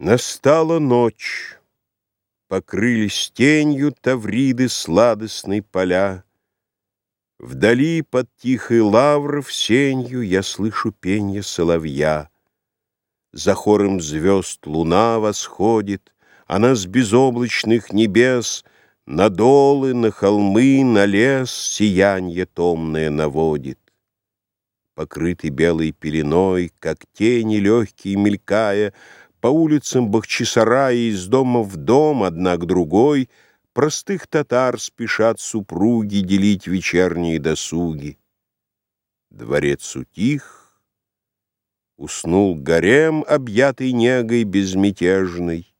Настала ночь, покрылись тенью Тавриды сладостной поля. Вдали под тихой лавров сенью Я слышу пенье соловья. За хором звезд луна восходит, Она с безоблачных небес На долы, на холмы, на лес Сиянье томное наводит. Покрытый белой пеленой, Как тени легкие мелькая, по улицам Бахчисарая из дома в дом, одна к другой, Простых татар спешат супруги Делить вечерние досуги. Дворец утих, уснул гарем, Объятый негой безмятежной.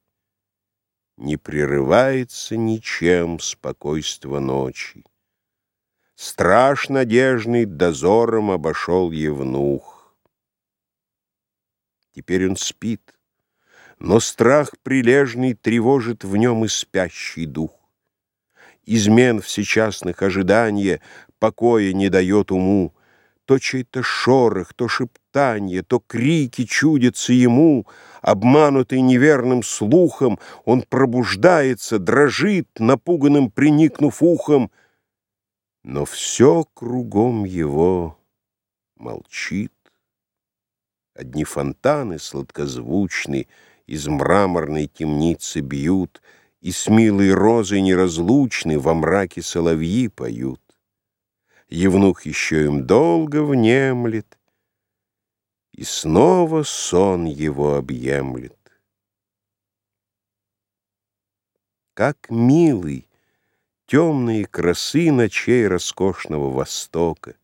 Не прерывается ничем спокойство ночи. Страж надежный дозором обошел Евнух. Теперь он спит. Но страх прилежный тревожит в нем и спящий дух. Измен всечастных ожидания покоя не дает уму, То чей-то шорох, то шептанье, то крики чудятся ему, Обманутый неверным слухом, он пробуждается, дрожит, напуганным приникнув ухом, Но все кругом его молчит. Одни фонтаны сладкозвучны — из мраморной темницы бьют, И с милой розой неразлучны во мраке соловьи поют. Евнух еще им долго внемлет, И снова сон его объемлет. Как милый темные красы ночей роскошного Востока,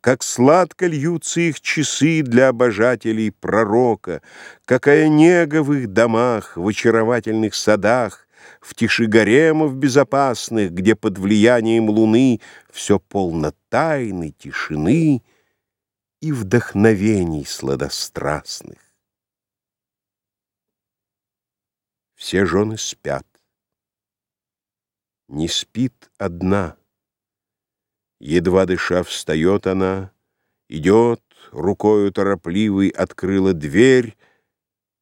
как сладко льются их часы для обожателей пророка, Какая нега в их домах, в очаровательных садах, В тиши гаремов безопасных, где под влиянием луны Все полно тайны, тишины и вдохновений сладострастных. Все жены спят. Не спит одна — Едва дыша встает она, идет, рукою торопливой открыла дверь,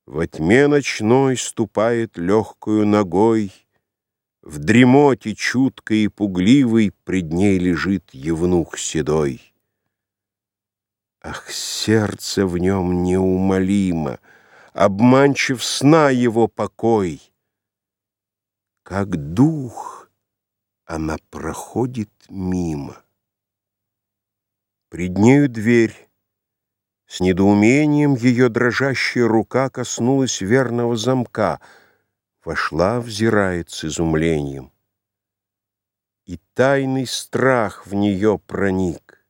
Во тьме ночной ступает легкую ногой, В дремоте чуткой и пугливой Пред ней лежит евнух седой. Ах, сердце в нем неумолимо, Обманчив сна его покой. Как дух она проходит мимо. Пред нею дверь. С недоумением ее дрожащая рука коснулась верного замка. Вошла, взирает с изумлением. И тайный страх в нее проник.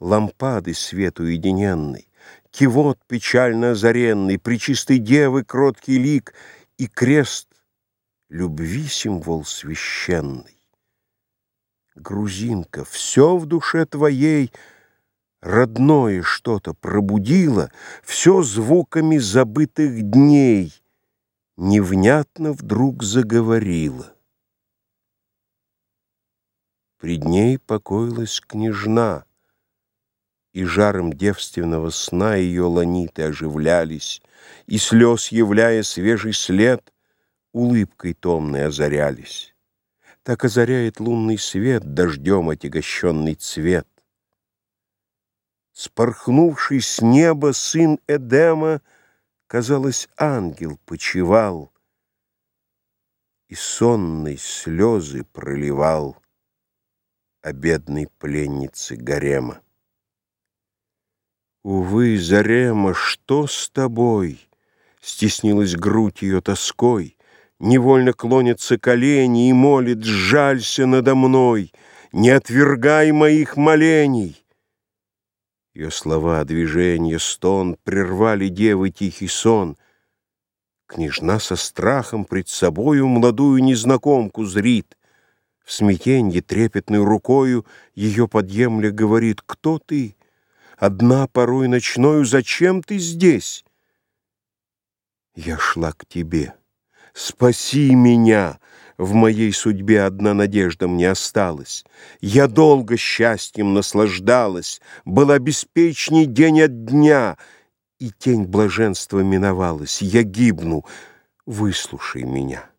Лампады свет уединенный, Кивот печально озаренный, Пречистой девы кроткий лик И крест любви символ священный. Грузинка, все в душе твоей — Родное что-то пробудило Все звуками забытых дней, Невнятно вдруг заговорила. Пред ней покоилась княжна, И жаром девственного сна Ее ланиты оживлялись, И слез, являя свежий след, Улыбкой томной озарялись. Так озаряет лунный свет Дождем отягощенный цвет, Спорхнувший с неба сын Эдема, Казалось, ангел почевал И сонной слезы проливал О бедной пленнице гарема. Увы, Зарема, что с тобой? Стеснилась грудь ее тоской, Невольно клонятся колени И молит, жалься надо мной, Не отвергай моих молений. Ее слова, движения, стон Прервали девы тихий сон. Княжна со страхом пред собою Молодую незнакомку зрит. В смятенье трепетной рукою Ее подъемля говорит, «Кто ты? Одна порой ночною, зачем ты здесь?» Я шла к тебе. Спаси меня! В моей судьбе одна надежда мне осталась. Я долго счастьем наслаждалась, Была беспечней день от дня, И тень блаженства миновалась. Я гибну, выслушай меня.